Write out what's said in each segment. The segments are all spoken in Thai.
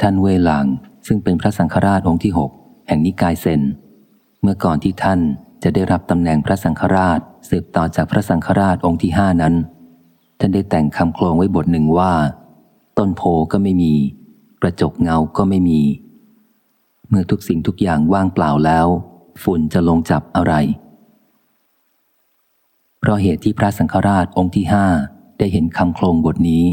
ท่านเวหลางซึ่งเป็นพระสังฆราชองค์ที่หกแห่งนิกายเซน เมื่อก่อนที่ท่านจะได้รับตำแหน่งพระสังฆราชสืบต่อจากพระสังฆราชองค์ที่ห้านั้น ท่านได้แต่งคำโครงไว้บทหนึ่งว่า ต้นโพก็ไม่มี กระจกเงาก็ไม่มี เมื่อทุกสิ่งทุกอย่างว่างเปล่าแล้ว ฝุ่นจะลงจับอะไร เพราะเหตุที่พระสังฆราชองค์ที่ห้าได้เห็นคำโครงบทนี้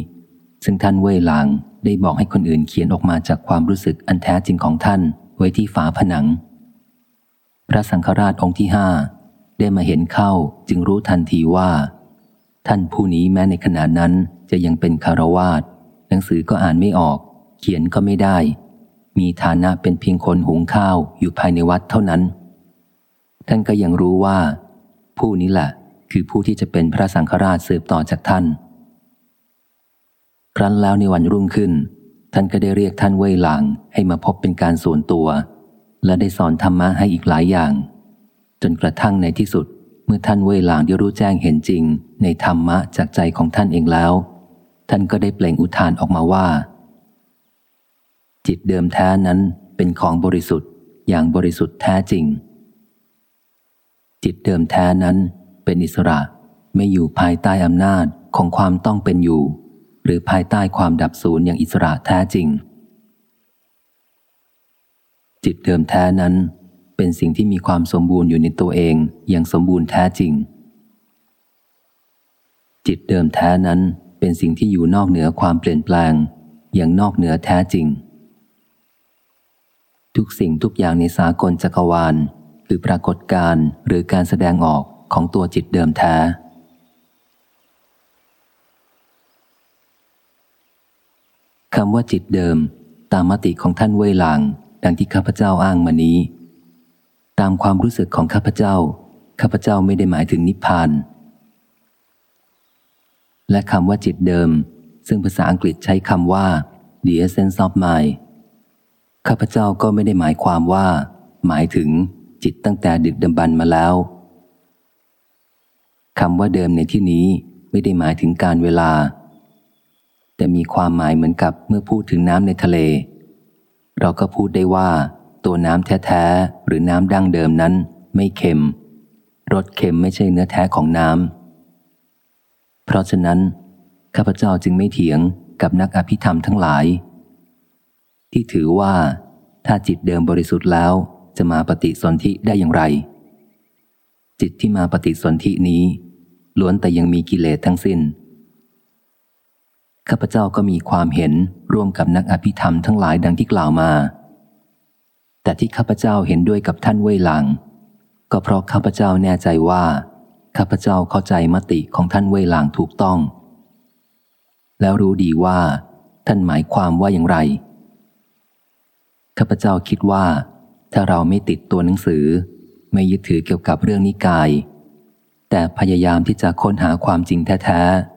ซึ่งท่านเว่ยหลางได้บอกให้คนอื่นเขียนออกมาจากความรู้สึกอันแท้จริงของท่านไว้ที่ฝาผนัง พระสังฆราชองค์ที่ห้าได้มาเห็นเข้าจึงรู้ทันทีว่า ท่านผู้นี้แม้ในขณะนั้นจะยังเป็นคารวาสหนังสือก็อ่านไม่ออก เขียนก็ไม่ได้ มีฐานะเป็นเพียงคนหุงข้าวอยู่ภายในวัดเท่านั้น ท่านก็ยังรู้ว่า ผู้นี้แหละคือผู้ที่จะเป็นพระสังฆราชสืบต่อจากท่าน ครั้นแล้วในวันรุ่งขึ้น ท่านก็ได้เรียกท่านเว่ยหลางให้มาพบเป็นการส่วนตัว และได้สอนธรรมะให้อีกหลายอย่าง จนกระทั่งในที่สุด เมื่อท่านเว่ยหลางได้รู้แจ้งเห็นจริง ในธรรมะจากใจของท่านเองแล้ว ท่านก็ได้เปล่งอุทานออกมาว่า จิตเดิมแท้นั้นเป็นของบริสุทธิ์อย่างบริสุทธิ์แท้จริง จิตเดิมแท้นั้นเป็นอิสระไม่อยู่ภายใต้อำนาจของความต้องเป็นอยู่ หรือภายใต้ความดับสูญอย่างอิสระแท้จริง จิตเดิมแท้นั้น เป็นสิ่งที่มีความสมบูรณ์อยู่ในตัวเองอย่างสมบูรณ์แท้จริง จิตเดิมแท้นั้นเป็นสิ่งที่อยู่นอกเหนือความเปลี่ยนแปลง อย่างนอกเหนือแท้จริง ทุกสิ่งทุกอย่างในสากลจักรวาล คือปรากฏการหรือการแสดงออกของตัวจิตเดิมแท้ คำว่าจิตเดิม ตามมติของท่านเว่ยหลาง ดังที่ข้าพเจ้าอ้างมานี้ ตามความรู้สึกของข้าพเจ้า ข้าพเจ้าไม่ได้หมายถึงนิพพาน และคำว่าจิตเดิม ซึ่งภาษาอังกฤษใช้คำว่า the essence of mind ข้าพเจ้าก็ไม่ได้หมายความว่า หมายถึงจิตตั้งแต่ดึกดำบรรมาแล้วคำว่าเดิมในที่นี้ไม่ได้หมายถึงการเวลา แต่มีความหมายเหมือนกับเมื่อพูดถึงน้ำในทะเล เราก็พูดได้ว่า ตัวน้ำแท้ๆ หรือน้ำดั้งเดิมนั้นไม่เค็ม รสเค็มไม่ใช่เนื้อแท้ของน้ำ เพราะฉะนั้น ข้าพเจ้าจึงไม่เถียงกับนักอภิธรรมทั้งหลาย ที่ถือว่า ถ้าจิตเดิมบริสุทธิ์แล้วจะมาปฏิสนธิได้อย่างไร จิตที่มาปฏิสนธินี้ ล้วนแต่ยังมีกิเลสทั้งสิน้น ข้าพเจ้าก็มีความเห็นร่วมกับนักอภิธรรมทั้งหลายดังที่กล่าวมา แต่ที่ข้าพเจ้าเห็นด้วยกับท่านเว่ยหลัง ก็เพราะข้าพเจ้าแน่ใจว่าข้าพเจ้าเข้าใจมติของท่านเว่ยหลังถูกต้อง แล้วรู้ดีว่า ท่านหมายความว่าอย่างไรข้าพเจ้าคิดว่า ถ้าเราไม่ติดตัวหนังสือ ไม่ยึดถือเกี่ยวกับเรื่องนิกาย แต่พยายามที่จะค้นหาความจริงแท้ๆ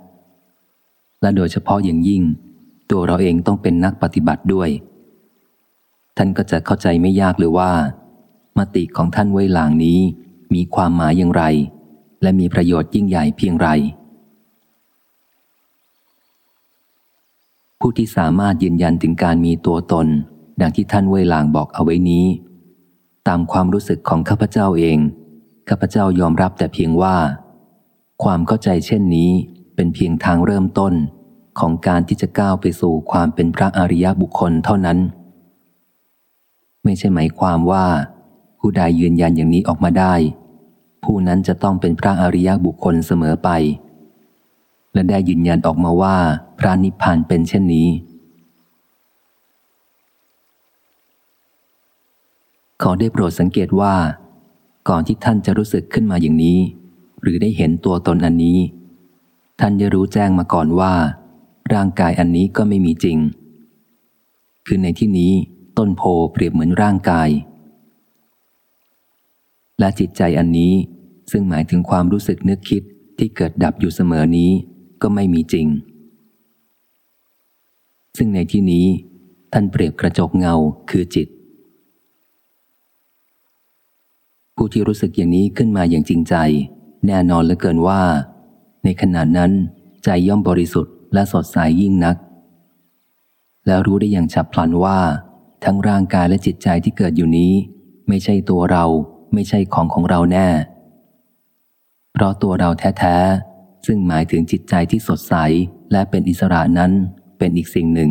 และโดยเฉพาะอย่างยิ่ง ตัวเราเองต้องเป็นนักปฏิบัติด้วย ท่านก็จะเข้าใจไม่ยากเลยว่า มติของท่านไว้หลางนี้มีความหมายอย่างไร และมีประโยชน์ยิ่งใหญ่เพียงไร ผู้ที่สามารถยืนยันถึงการมีตัวตน ดังที่ท่านเวลางบอกเอาไว้นี้ ตามความรู้สึกของข้าพเจ้าเองข้าพเจ้ายอมรับแต่เพียงว่า ความเข้าใจเช่นนี้เป็นเพียงทางเริ่มต้น ของการที่จะก้าวไปสู่ความเป็นพระอริยบุคคลเท่านั้น ไม่ใช่หมายความว่า ผู้ใดยืนยันอย่างนี้ออกมาได้ ผู้นั้นจะต้องเป็นพระอริยบุคคลเสมอไป และได้ยืนยันออกมาว่าพระนิพพานเป็นเช่นนี้ ขอได้โปรดสังเกตว่า ก่อนที่ท่านจะรู้สึกขึ้นมาอย่างนี้ หรือได้เห็นตัวตนอันนี้ท่านจะรู้แจ้งมาก่อนว่า ร่างกายอันนี้ก็ไม่มีจริง คือในที่นี้ต้นโพเปรียบเหมือนร่างกาย และจิตใจอันนี้ซึ่งหมายถึงความรู้สึกนึกคิดที่เกิดดับอยู่เสมอนี้ก็ไม่มีจริง ซึ่งในที่นี้ท่านเปรียบกระจกเงาคือจิต ผู้ที่รู้สึกอย่างนี้ขึ้นมาอย่างจริงใจ แน่นอนเหลือเกินว่า ในขณะนั้นใจย่อมบริสุทธิ์ และสดใสยยิ่งนัก แล้วรู้ได้อย่างฉับพลันว่า ทั้งร่างกายและจิตใจที่เกิดอยู่นี้ ไม่ใช่ตัวเราไม่ใช่ของของเราแน่ เพราะตัวเราแท้ๆ ซึ่งหมายถึงจิตใจที่สดใสและเป็นอิสระนั้นเป็นอีกสิ่งหนึ่ง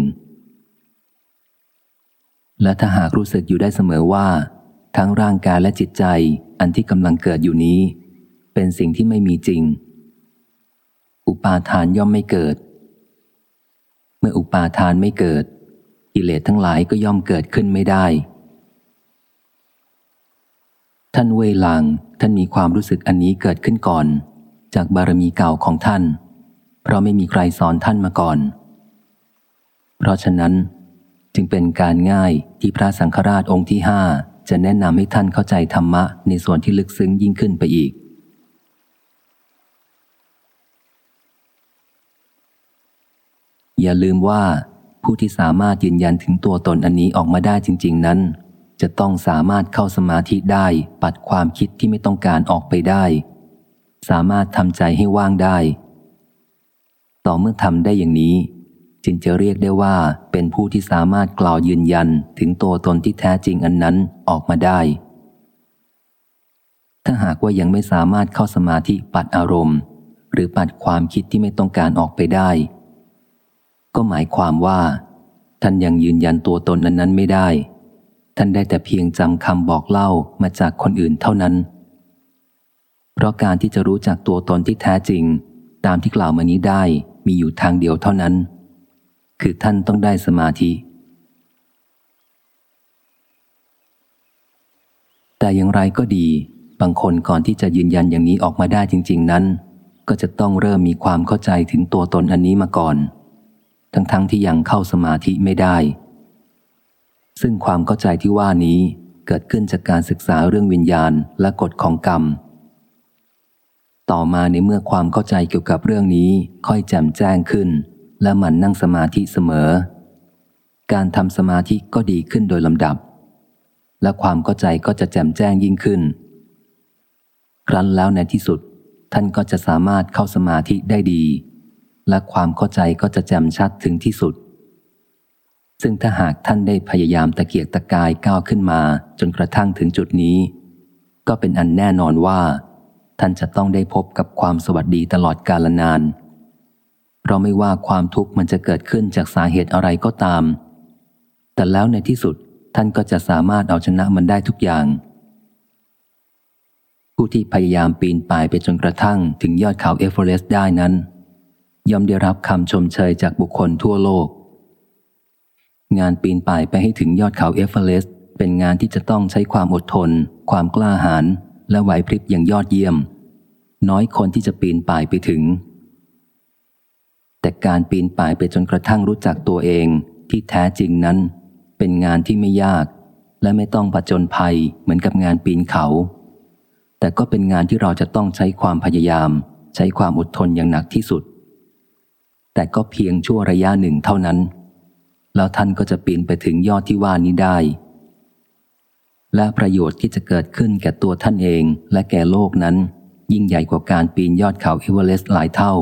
และถ้าหากรู้สึกอยู่ได้เสมอว่า ทั้งร่างกายและจิตใจอันที่กำลังเกิดอยู่นี้ เป็นสิ่งที่ไม่มีจริง อุปาทานย่อมไม่เกิด มื่ออุปาทานไม่เกิด กิเลสทั้งหลายก็ย่อมเกิดขึ้นไม่ได้ ท่านเวลังท่านมีความรู้สึกอันนี้เกิดขึ้นก่อน จากบารมีเก่าของท่าน เพราะไม่มีใครสอนท่านมาก่อน เพราะฉะนั้นจึงเป็นการง่ายที่พระสังฆราชองค์ที่ห้าจะแนะนำให้ท่านเข้าใจธรรมะในส่วนที่ลึกซึ้งยิ่งขึ้นไปอีก อย่าลืมว่า ผู้ที่สามารถยืนยันถึงตัวตนอันนี้ออกมาได้จริง ๆ นั้น จะต้องสามารถเข้าสมาธิได้ ปัดความคิดที่ไม่ต้องการออกไปได้ สามารถทำใจให้ว่างได้ ต่อเมื่อทำได้อย่างนี้ จึงจะเรียกได้ว่าเป็นผู้ที่สามารถกล่าวยืนยันถึงตัวตนที่แท้จริงอันนั้นออกมาได้ ถ้าหากว่ายังไม่สามารถเข้าสมาธิปัดอารมณ์ หรือปัดความคิดที่ไม่ต้องการออกไปได้ ก็หมายความว่า ท่านยังยืนยันตัวตนนั้นนั้นไม่ได้ ท่านได้แต่เพียงจำคำบอกเล่ามาจากคนอื่นเท่านั้น เพราะการที่จะรู้จักตัวตนที่แท้จริง ตามที่กล่าวมานี้ได้มีอยู่ทางเดียวเท่านั้น คือท่านต้องได้สมาธิ แต่อย่างไรก็ดี บางคนก่อนที่จะยืนยันอย่างนี้ออกมาได้จริง ๆ นั้น ก็จะต้องเริ่มมีความเข้าใจถึงตัวตนอันนี้มาก่อน ทั้งๆทที่ยังเข้าสมาธิไม่ได้ ซึ่งความเข้าใจที่ว่านี้เกิดขึ้นจากการศึกษาเรื่องวิญญาณและกฎของกรรม ต่อมาในเมื่อความเข้าใจเกี่ยวกับเรื่องนี้ค่อยแจ่มแจ้งขึ้น และมันนั่งสมาธิเสมอ การทำสมาธิก็ดีขึ้นโดยลำดับ และความเข้าใจก็จะแจ่มแจ้งยิ่งขึ้น ครั้นแล้วในที่สุดท่านก็จะสามารถเข้าสมาธิได้ดี และความเข้าใจก็จะแจ่มชัดถึงที่สุด ซึ่งถ้าหากท่านได้พยายามตะเกียกตะกายก้าวขึ้นมาจนกระทั่งถึงจุดนี้ ก็เป็นอันแน่นอนว่า ท่านจะต้องได้พบกับความสวัสดีตลอดกาลนาน เพราะไม่ว่าความทุกข์มันจะเกิดขึ้นจากสาเหตุอะไรก็ตาม แต่แล้วในที่สุดท่านก็จะสามารถเอาชนะมันได้ทุกอย่าง ผู้ที่พยายามปีนป่ายไปจนกระทั่งถึงยอดเขาเอเวอเรสต์ได้นั้น ย่อมได้รับคำชมเชยจากบุคคลทั่วโลก งานปีนป่ายไปให้ถึงยอดเขาเอเวอเรสต์เป็นงานที่จะต้องใช้ความอดทน ความกล้าหาญและไหวพริบอย่างยอดเยี่ยม น้อยคนที่จะปีนป่ายไปถึง แต่การปีนป่ายไปจนกระทั่งรู้จักตัวเองที่แท้จริงนั้น เป็นงานที่ไม่ยาก และไม่ต้องประจนภัยเหมือนกับงานปีนเขา แต่ก็เป็นงานที่เราจะต้องใช้ความพยายาม ใช้ความอดทนอย่างหนักที่สุด แต่ก็เพียงชั่วระยะหนึ่งเท่านั้น แล้วท่านก็จะปีนไปถึงยอดที่ว่านี้ได้ และประโยชน์ที่จะเกิดขึ้นแก่ตัวท่านเองและแก่โลกนั้น ยิ่งใหญ่กว่าการปีนยอดเขาเอเวอเรสต์หลายเท่า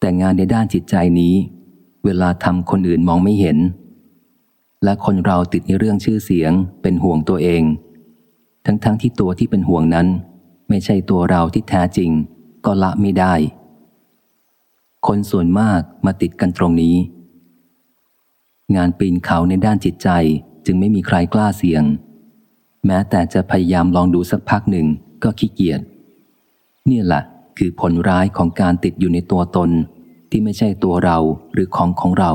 แต่งานในด้านจิตใจนี้ เวลาทำคนอื่นมองไม่เห็น และคนเราติดในเรื่องชื่อเสียง เป็นห่วงตัวเอง ทั้งๆทที่ตัวที่เป็นห่วงนั้น ไม่ใช่ตัวเราที่แท้จริง ก็ละไม่ได้ คนส่วนมากมาติดกันตรงนี้ งานปีนเขาในด้านจิตใจจึงไม่มีใครกล้าเสี่ยง แม้แต่จะพยายามลองดูสักพักหนึ่งก็ขี้เกียจเนี่ยแหละคือผลร้ายของการติดอยู่ในตัวตนที่ไม่ใช่ตัวเราหรือของของเรา